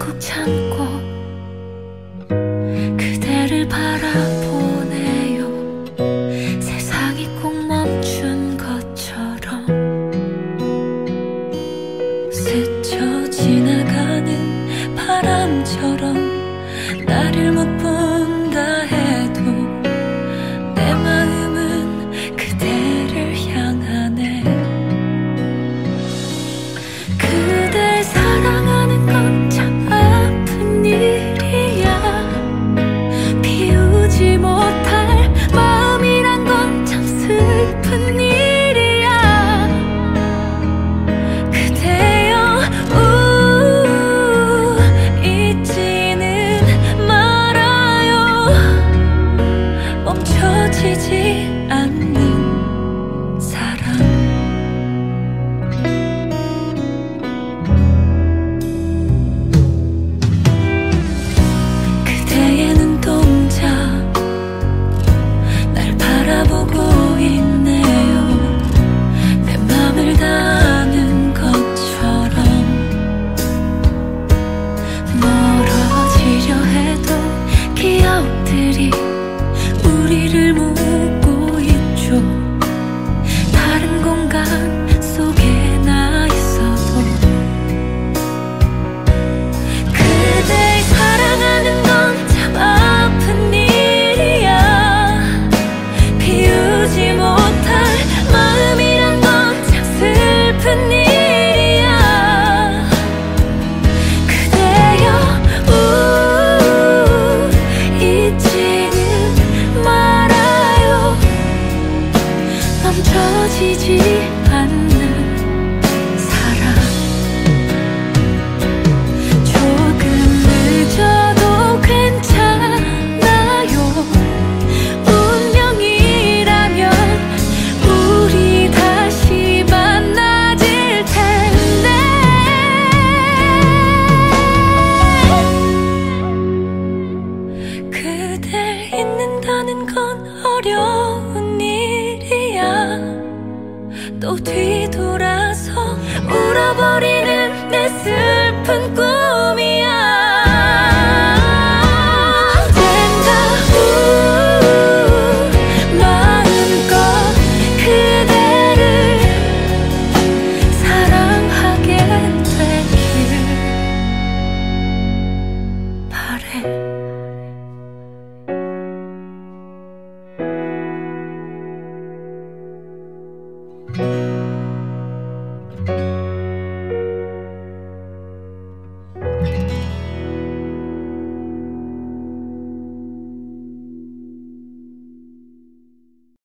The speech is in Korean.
꾹 참고 그대를 바라보네요 세상이 꼭 멈춘 것처럼 스쳐 지나가는 바람처럼 나를 못 보. 돌아서 울어버리는 내 슬픈 꿈.